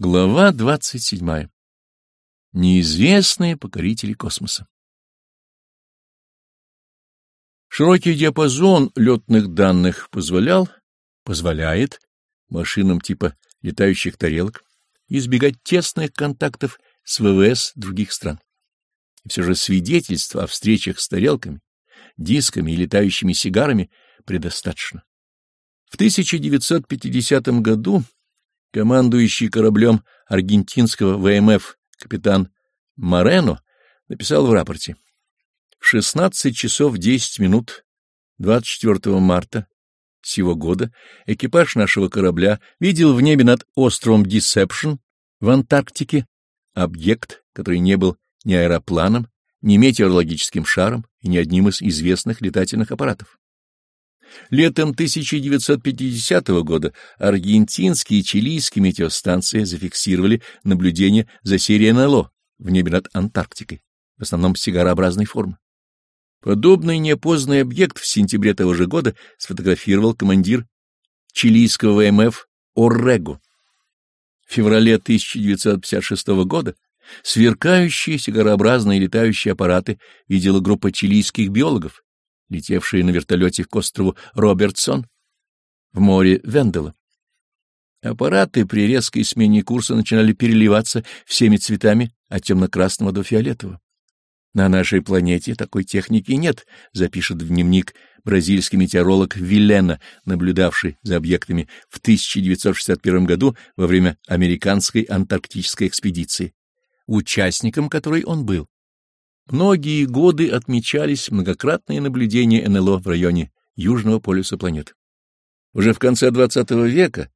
Глава двадцать седьмая. Неизвестные покорители космоса. Широкий диапазон летных данных позволял, позволяет машинам типа летающих тарелок избегать тесных контактов с ВВС других стран. И все же свидетельства о встречах с тарелками, дисками и летающими сигарами предостаточно. В 1950 году командующий кораблем аргентинского ВМФ капитан Морено написал в рапорте. В 16 часов 10 минут 24 марта сего года экипаж нашего корабля видел в небе над островом Дисепшн в Антарктике объект, который не был ни аэропланом, ни метеорологическим шаром и ни одним из известных летательных аппаратов. Летом 1950 года аргентинские и чилийские метеостанции зафиксировали наблюдение за серией НЛО в небе над Антарктикой, в основном сигарообразной формы. Подобный неопознанный объект в сентябре того же года сфотографировал командир чилийского ВМФ Оррего. В феврале 1956 года сверкающие сигарообразные летающие аппараты видела группа чилийских биологов, летевшие на вертолете к острову Робертсон в море Вендела. Аппараты при резкой смене курса начинали переливаться всеми цветами от темно-красного до фиолетового. На нашей планете такой техники нет, запишет в дневник бразильский метеоролог Виллена, наблюдавший за объектами в 1961 году во время американской антарктической экспедиции, участником которой он был. Многие годы отмечались многократные наблюдения НЛО в районе Южного полюса планеты. Уже в конце XX века,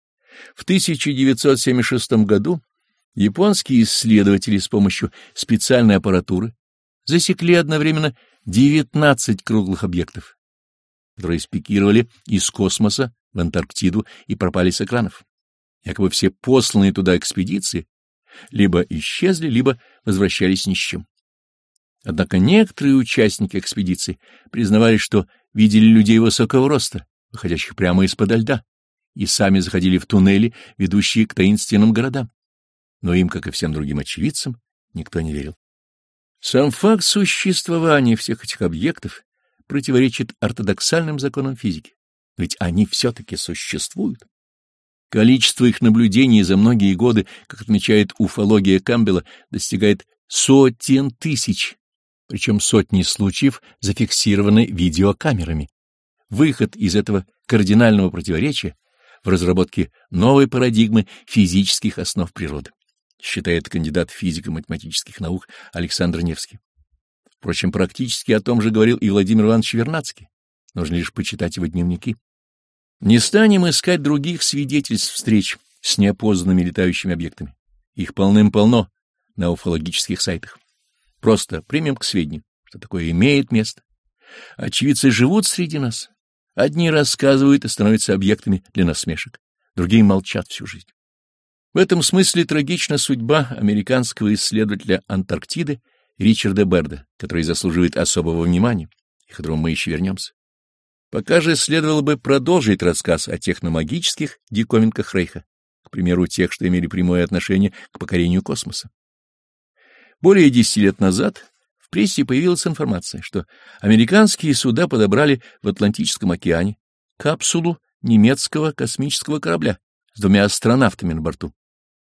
в 1976 году, японские исследователи с помощью специальной аппаратуры засекли одновременно 19 круглых объектов, которые спикировали из космоса в Антарктиду и пропали с экранов. Якобы все посланные туда экспедиции либо исчезли, либо возвращались ни с чем. Однако некоторые участники экспедиции признавали, что видели людей высокого роста, выходящих прямо из-под льда, и сами заходили в туннели, ведущие к таинственным городам. Но им, как и всем другим очевидцам, никто не верил. Сам факт существования всех этих объектов противоречит ортодоксальным законам физики, ведь они все-таки существуют. Количество их наблюдений за многие годы, как отмечает уфология Камбела, достигает сотен тысяч причем сотни случаев зафиксированы видеокамерами. Выход из этого кардинального противоречия в разработке новой парадигмы физических основ природы, считает кандидат физико-математических наук Александр Невский. Впрочем, практически о том же говорил и Владимир Иванович Вернадский. Нужно лишь почитать его дневники. Не станем искать других свидетельств встреч с неопознанными летающими объектами. Их полным-полно на уфологических сайтах. Просто примем к сведению, что такое имеет место. Очевидцы живут среди нас. Одни рассказывают и становятся объектами для насмешек, другие молчат всю жизнь. В этом смысле трагична судьба американского исследователя Антарктиды Ричарда Берда, который заслуживает особого внимания, и к которому мы еще вернемся. Пока же следовало бы продолжить рассказ о техномагических диковинках Рейха, к примеру, тех, что имели прямое отношение к покорению космоса. Более десяти лет назад в прессе появилась информация, что американские суда подобрали в Атлантическом океане капсулу немецкого космического корабля с двумя астронавтами на борту,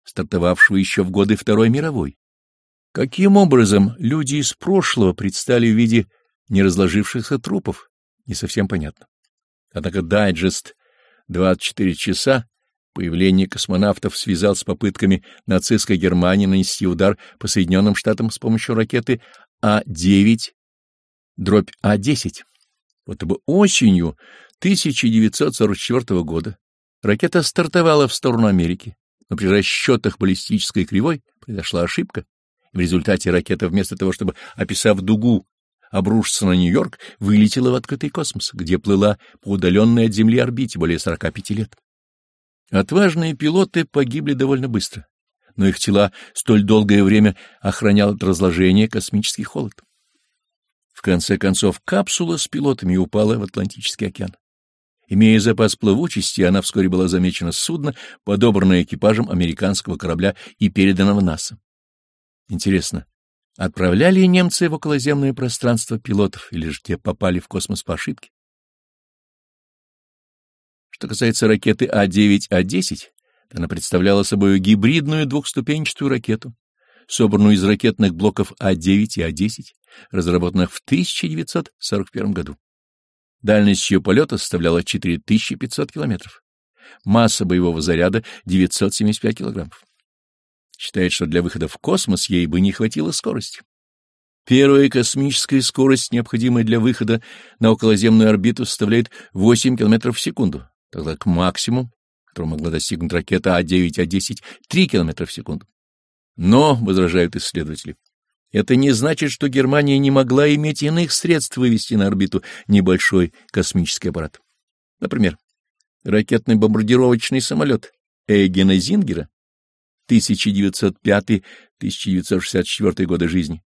стартовавшего еще в годы Второй мировой. Каким образом люди из прошлого предстали в виде неразложившихся трупов, не совсем понятно. Однако дайджест «24 часа» Появление космонавтов связал с попытками нацистской Германии нанести удар по Соединенным Штатам с помощью ракеты А-9, дробь А-10. Вот бы осенью 1944 года ракета стартовала в сторону Америки, но при расчетах баллистической кривой произошла ошибка. В результате ракета вместо того, чтобы, описав дугу, обрушиться на Нью-Йорк, вылетела в открытый космос, где плыла по удаленной от Земли орбите более 45 лет. Отважные пилоты погибли довольно быстро, но их тела столь долгое время охранял от разложения космический холод. В конце концов, капсула с пилотами упала в Атлантический океан. Имея запас плавучести, она вскоре была замечена с судна, подобранное экипажем американского корабля и переданного НАСА. Интересно, отправляли немцы в околоземное пространство пилотов, или же те попали в космос по ошибке? Что касается ракеты А-9А-10, то она представляла собой гибридную двухступенчатую ракету, собранную из ракетных блоков А-9 и А-10, разработанных в 1941 году. Дальность ее полета составляла 4500 километров. Масса боевого заряда — 975 килограммов. Считает, что для выхода в космос ей бы не хватило скорости. Первая космическая скорость, необходимая для выхода на околоземную орбиту, составляет 8 километров в секунду, тогда к максимуму, который могла достигнуть ракета А9А10, 3 километра в секунду. Но, возражают исследователи, это не значит, что Германия не могла иметь иных средств вывести на орбиту небольшой космический аппарат. Например, ракетный бомбардировочный самолет Эйгена Зингера 1905-1964 годы жизни.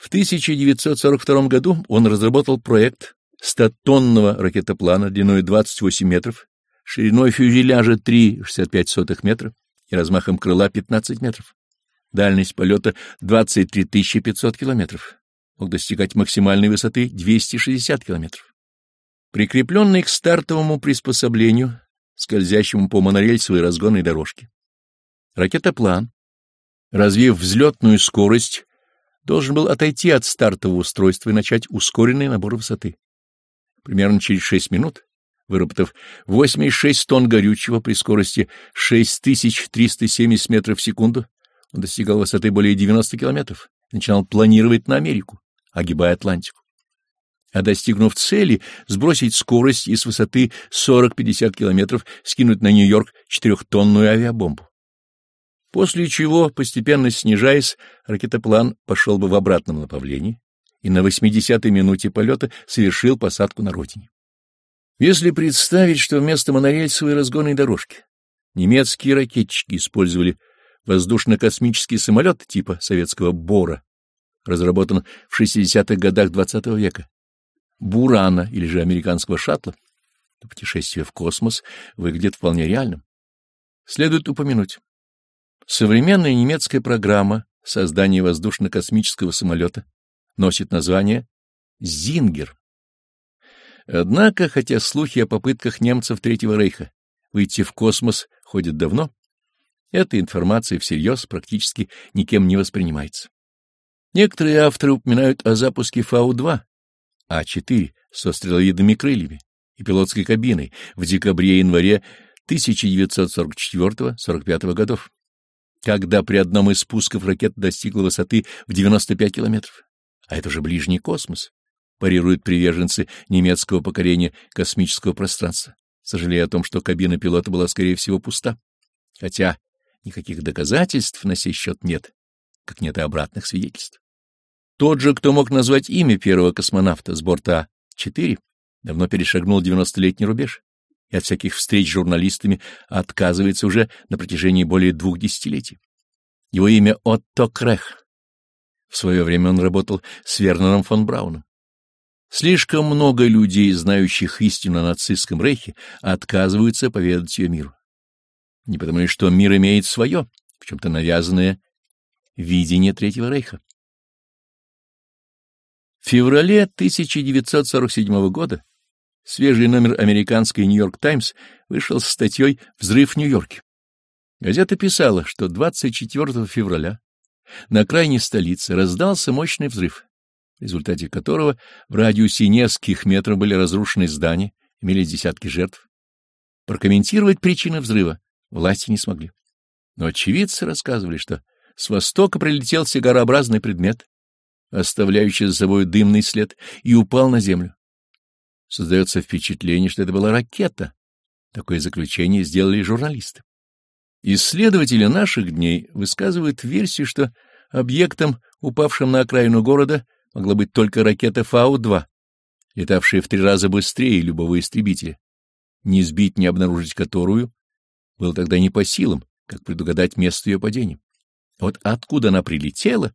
В 1942 году он разработал проект 100-тонного ракетоплана длиной 28 метров, шириной фюзеляжа 3,65 метра и размахом крыла 15 метров. Дальность полета 23 500 километров. Мог достигать максимальной высоты 260 километров. Прикрепленный к стартовому приспособлению, скользящему по монорельсовой разгонной дорожке. Ракетоплан, развив взлетную скорость, должен был отойти от стартового устройства и начать ускоренный набор высоты. Примерно через 6 минут, выработав 8,6 тонн горючего при скорости 6370 метров в секунду, он достигал высоты более 90 километров начинал планировать на Америку, огибая Атлантику. А достигнув цели, сбросить скорость и с высоты 40-50 километров скинуть на Нью-Йорк четырехтонную авиабомбу. После чего, постепенно снижаясь, ракетоплан пошел бы в обратном направлении и на 80-й минуте полета совершил посадку на родине. Если представить, что вместо монорельсовой разгонной дорожки немецкие ракетчики использовали воздушно-космический самолет типа советского «Бора», разработан в 60-х годах XX -го века, «Бурана» или же американского шаттла, то путешествие в космос выглядит вполне реальным. Следует упомянуть. Современная немецкая программа создания воздушно-космического самолета носит название «Зингер». Однако, хотя слухи о попытках немцев Третьего Рейха выйти в космос ходят давно, эта информация всерьез практически никем не воспринимается. Некоторые авторы упоминают о запуске Фау-2, А-4 со стреловидными крыльями и пилотской кабиной в декабре-январе 1944-45 годов, когда при одном из спусков ракета достигла высоты в 95 километров. А это же ближний космос, парируют приверженцы немецкого покорения космического пространства, сожалея о том, что кабина пилота была, скорее всего, пуста. Хотя Никаких доказательств на сей счет нет, как нет и обратных свидетельств. Тот же, кто мог назвать имя первого космонавта с борта А-4, давно перешагнул 90-летний рубеж и от всяких встреч с журналистами отказывается уже на протяжении более двух десятилетий. Его имя Отто Крех. В свое время он работал с Вернером фон Брауном. Слишком много людей, знающих истину о нацистском рейхе, отказываются поведать ее миру не потому ли, что мир имеет свое, в чем-то навязанное видение Третьего Рейха. В феврале 1947 года свежий номер американской «Нью-Йорк Таймс» вышел с статьей «Взрыв в Нью-Йорке». Газета писала, что 24 февраля на окраине столицы раздался мощный взрыв, в результате которого в радиусе нескольких метров были разрушены здания, имелись десятки жертв. Прокомментировать причины взрыва власти не смогли. Но очевидцы рассказывали, что с востока прилетел сигарообразный предмет, оставляющий за собой дымный след, и упал на землю. Создается впечатление, что это была ракета. Такое заключение сделали журналисты. Исследователи наших дней высказывают версию, что объектом, упавшим на окраину города, могла быть только ракета Фау-2, летавшая в три раза быстрее любого истребителя, не сбить, не обнаружить которую было тогда не по силам, как предугадать место ее падения. Вот откуда она прилетела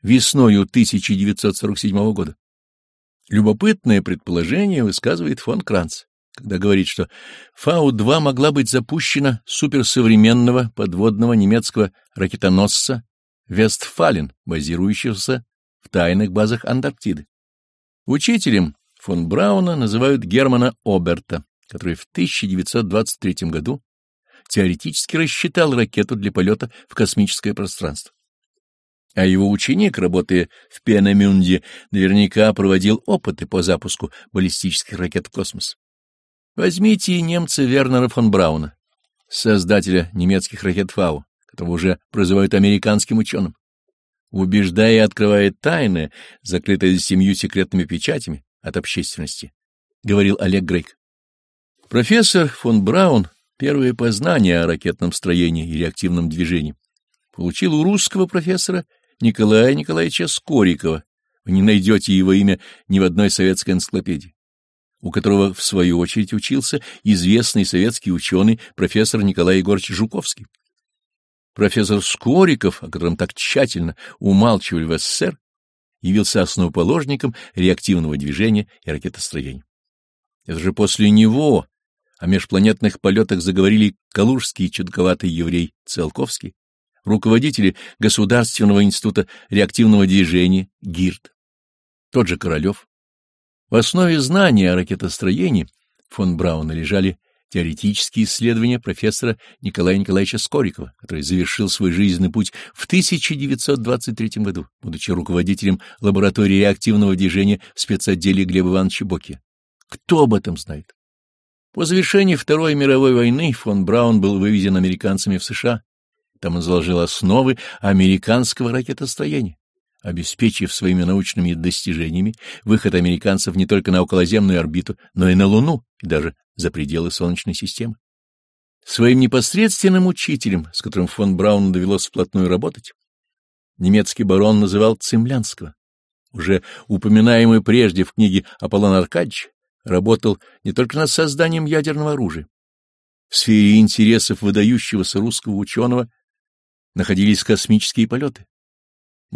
весною 1947 года? Любопытное предположение высказывает фон Кранц. Когда говорит, что Фау-2 могла быть запущена суперсовременного подводного немецкого ракетоносца Вестфален, базирующегося в тайных базах Антарктиды. Учителем фон Брауна называют Германа Оберта, который в 1923 году теоретически рассчитал ракету для полета в космическое пространство. А его ученик, работая в Пенамюнде, наверняка проводил опыты по запуску баллистических ракет в космос. Возьмите и немца Вернера фон Брауна, создателя немецких ракет Фау, которого уже прозывают американским ученым. Убеждая и открывая тайны, закрытые за семью секретными печатями от общественности, говорил Олег Грейк. Профессор фон Браун первые познания о ракетном строении и реактивном движении получил у русского профессора Николая Николаевича Скорикова. Вы не найдете его имя ни в одной советской энциклопедии у которого, в свою очередь, учился известный советский ученый профессор Николай Егорович Жуковский. Профессор Скориков, о котором так тщательно умалчивали в СССР, явился основоположником реактивного движения и ракетостроения. Это же после него о межпланетных полетах заговорили калужский чудковатый еврей Циолковский, руководители Государственного института реактивного движения ГИРД, тот же Королев. В основе знания о ракетостроении фон Брауна лежали теоретические исследования профессора Николая Николаевича Скорикова, который завершил свой жизненный путь в 1923 году, будучи руководителем лаборатории реактивного движения в спецотделе Глеба Ивановича Боки. Кто об этом знает? По завершении Второй мировой войны фон Браун был вывезен американцами в США. Там он заложил основы американского ракетостроения обеспечив своими научными достижениями выход американцев не только на околоземную орбиту, но и на Луну, и даже за пределы Солнечной системы. Своим непосредственным учителем, с которым фон Брауну довелось вплотную работать, немецкий барон называл Цимлянского. Уже упоминаемый прежде в книге Аполлон Аркадьевич работал не только над созданием ядерного оружия. В сфере интересов выдающегося русского ученого находились космические полеты.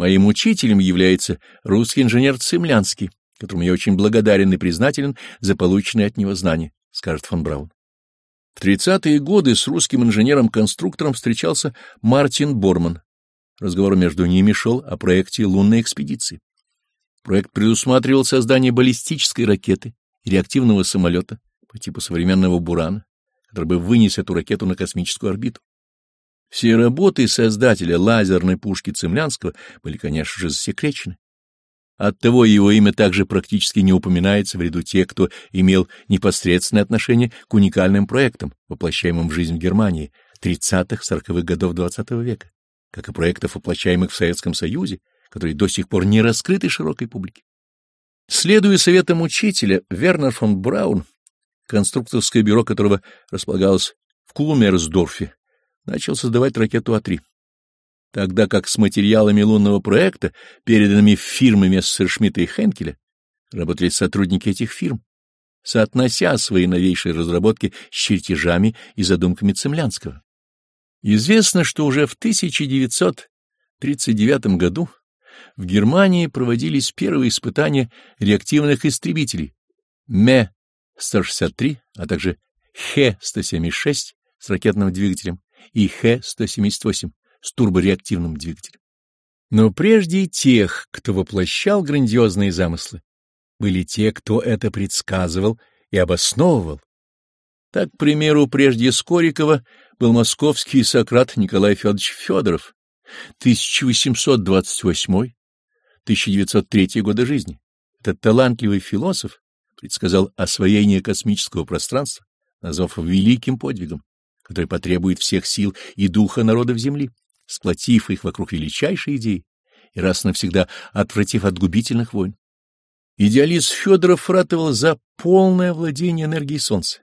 Моим учителем является русский инженер Цимлянский, которому я очень благодарен и признателен за полученные от него знания, скажет фон Браун. В 30-е годы с русским инженером-конструктором встречался Мартин Борман. Разговор между ними шел о проекте лунной экспедиции. Проект предусматривал создание баллистической ракеты и реактивного самолета по типу современного «Бурана», который бы вынес эту ракету на космическую орбиту. Все работы создателя лазерной пушки Цемлянского были, конечно же, засекречены. Оттого его имя также практически не упоминается в ряду тех, кто имел непосредственное отношение к уникальным проектам, воплощаемым в жизнь в Германии 30-40-х годов XX -го века, как и проектов, воплощаемых в Советском Союзе, которые до сих пор не раскрыты широкой публике. Следуя советам учителя, Вернер фон Браун, конструкторское бюро которого располагалось в Кулмерсдорфе, начал создавать ракету А-3. Тогда как с материалами лунного проекта, переданными фирмами Мессершмитта и Хенкеля, работали сотрудники этих фирм, соотнося свои новейшие разработки с чертежами и задумками Цемлянского. Известно, что уже в 1939 году в Германии проводились первые испытания реактивных истребителей МЕ-163, а также Х-176 с ракетным двигателем и Х-178 с турбореактивным двигателем. Но прежде тех, кто воплощал грандиозные замыслы, были те, кто это предсказывал и обосновывал. Так, к примеру, прежде Скорикова был московский Сократ Николай Федорович Федоров, 1828-1903 года жизни. Этот талантливый философ предсказал освоение космического пространства, назвав великим подвигом который потребует всех сил и духа народов земли, сплотив их вокруг величайшей идеи и раз навсегда отвратив от губительных войн. Идеалист Федоров ратовал за полное владение энергией Солнца,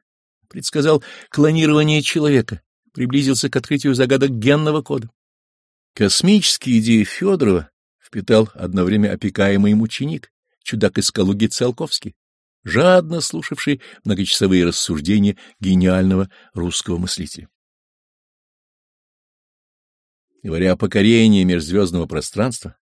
предсказал клонирование человека, приблизился к открытию загадок генного кода. Космические идеи Федорова впитал одно время опекаемый им ученик, чудак из Калуги Циолковский, жадно слушавший многочасовые рассуждения гениального русского мыслителя. Говоря о покорении межзвездного пространства,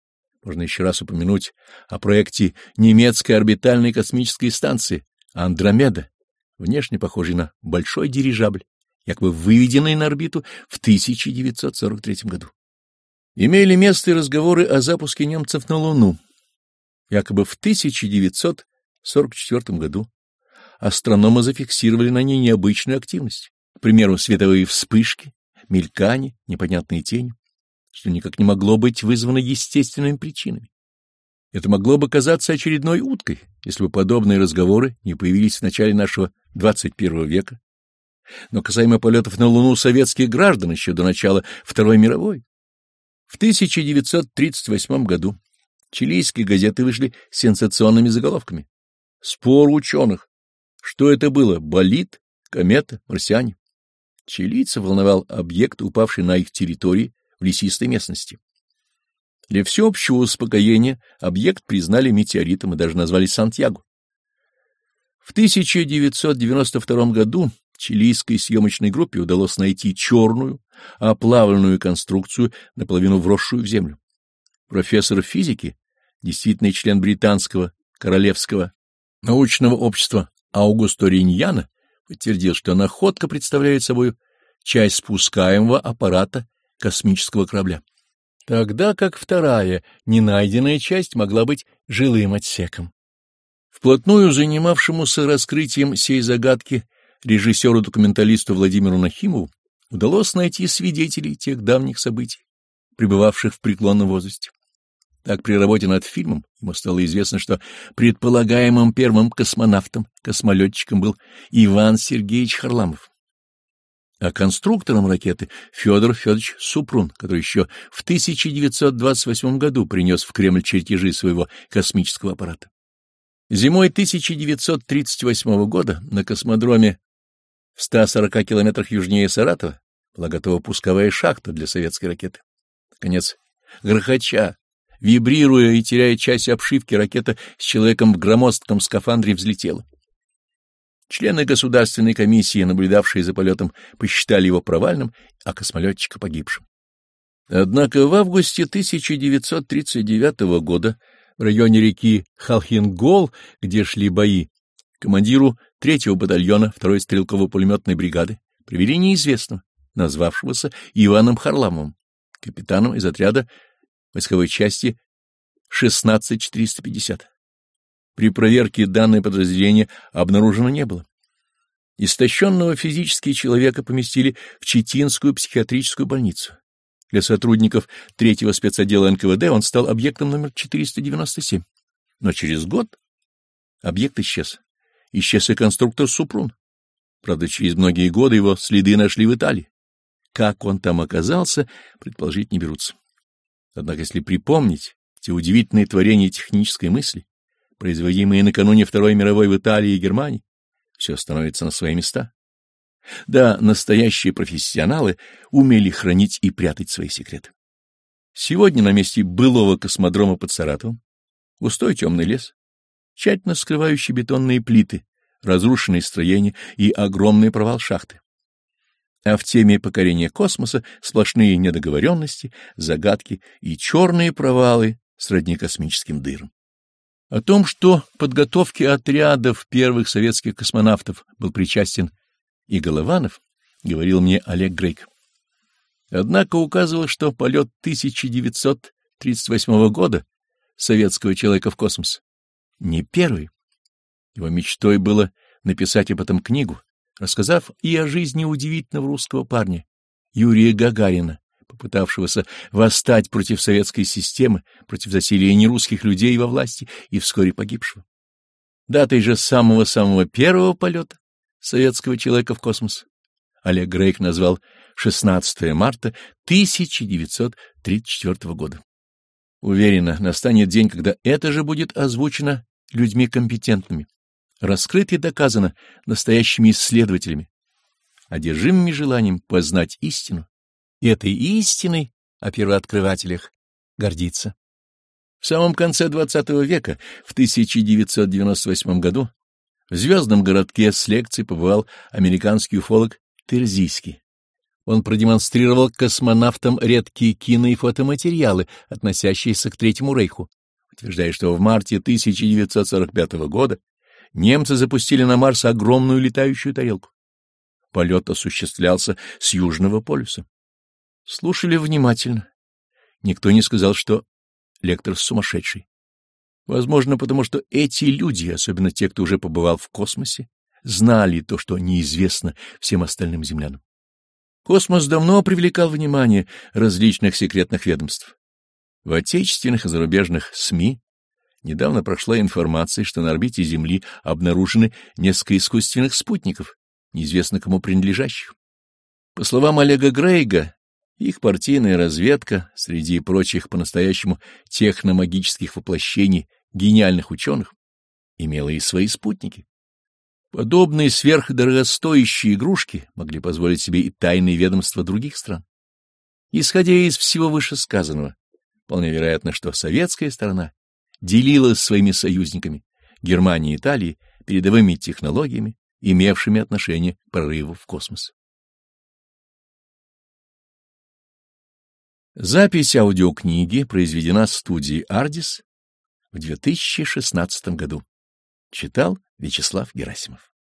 можно еще раз упомянуть о проекте немецкой орбитальной космической станции «Андромеда», внешне похожий на большой дирижабль, якобы выведенный на орбиту в 1943 году. Имели место и разговоры о запуске немцев на Луну. Якобы в 1944 году астрономы зафиксировали на ней необычную активность, к примеру, световые вспышки, мелькание, непонятные тени, что никак не могло быть вызвано естественными причинами. Это могло бы казаться очередной уткой, если бы подобные разговоры не появились в начале нашего 21 века. Но касаемо полетов на Луну советских граждан еще до начала Второй мировой. В 1938 году чилийские газеты вышли сенсационными заголовками. Спор ученых. Что это было? Болид? Комета? Марсиане? Чилийцев волновал объект, упавший на их территории в лесистой местности. Для всеобщего успокоения объект признали метеоритом и даже назвали Сантьяго. В 1992 году чилийской съемочной группе удалось найти черную, оплавленную конструкцию, наполовину вросшую в землю. Профессор физики, действительный член британского королевского научного общества Аугусто Риньяна, подтвердил, что находка представляет собой часть спускаемого аппарата космического корабля тогда как вторая, ненайденная часть могла быть жилым отсеком. Вплотную занимавшемуся раскрытием сей загадки режиссеру-документалисту Владимиру Нахимову удалось найти свидетелей тех давних событий, пребывавших в преклонном возрасте. Так, при работе над фильмом ему стало известно, что предполагаемым первым космонавтом, космолетчиком был Иван Сергеевич Харламов а конструктором ракеты Федор Федорович Супрун, который еще в 1928 году принес в Кремль чертежи своего космического аппарата. Зимой 1938 года на космодроме в 140 километрах южнее Саратова была готова пусковая шахта для советской ракеты. Наконец, грохоча, вибрируя и теряя часть обшивки, ракета с человеком в громоздком скафандре взлетела. Члены государственной комиссии, наблюдавшие за полетом, посчитали его провальным, а космолетчика погибшим. Однако в августе 1939 года в районе реки Халхингол, где шли бои, командиру третьего батальона второй стрелково-пулеметной бригады привели неизвестного, назвавшегося Иваном Харламовым, капитаном из отряда войсковой части 16450. При проверке данное подразделение обнаружено не было. Истощенного физически человека поместили в Читинскую психиатрическую больницу. Для сотрудников третьего спецотдела НКВД он стал объектом номер 497. Но через год объект исчез. Исчез и конструктор Супрун. Правда, через многие годы его следы нашли в Италии. Как он там оказался, предположить не берутся. Однако, если припомнить те удивительные творения технической мысли, производимые накануне Второй мировой в Италии и Германии, все становится на свои места. Да, настоящие профессионалы умели хранить и прятать свои секреты. Сегодня на месте былого космодрома под Саратовом густой темный лес, тщательно скрывающий бетонные плиты, разрушенные строения и огромный провал шахты. А в теме покорения космоса сплошные недоговоренности, загадки и черные провалы сродни космическим дырам. О том, что подготовке отрядов первых советских космонавтов был причастен и Голованов, говорил мне Олег Грейк. Однако указывал, что полет 1938 года советского человека в космос не первый. Его мечтой было написать об этом книгу, рассказав и о жизни удивительного русского парня Юрия Гагарина, попытавшегося восстать против советской системы, против засилия нерусских людей во власти и вскоре погибшего. Датой же самого-самого первого полета советского человека в космос Олег Грейк назвал 16 марта 1934 года. Уверенно, настанет день, когда это же будет озвучено людьми компетентными, раскрыто и доказано настоящими исследователями, одержимыми желанием познать истину этой истиной о первооткрывателях гордиться. В самом конце XX века, в 1998 году, в звездном городке с лекцией побывал американский уфолог Терзийский. Он продемонстрировал космонавтам редкие кино- и фотоматериалы, относящиеся к Третьему Рейху, утверждая, что в марте 1945 года немцы запустили на Марс огромную летающую тарелку. Полет осуществлялся с Южного полюса. Слушали внимательно. Никто не сказал, что лектор сумасшедший. Возможно, потому что эти люди, особенно те, кто уже побывал в космосе, знали то, что неизвестно всем остальным землянам. Космос давно привлекал внимание различных секретных ведомств. В отечественных и зарубежных СМИ недавно прошла информация, что на орбите Земли обнаружены несколько искусственных спутников, неизвестно кому принадлежащих. По словам Олега Грейга, их партийная разведка, среди прочих по-настоящему техномагических воплощений гениальных ученых, имела и свои спутники. Подобные сверхдорогостоящие игрушки могли позволить себе и тайные ведомства других стран. Исходя из всего вышесказанного, вполне вероятно, что советская сторона делилась своими союзниками Германией и Италией передовыми технологиями, имевшими отношение к прорыву в космос. Запись аудиокниги произведена в студии «Ардис» в 2016 году. Читал Вячеслав Герасимов.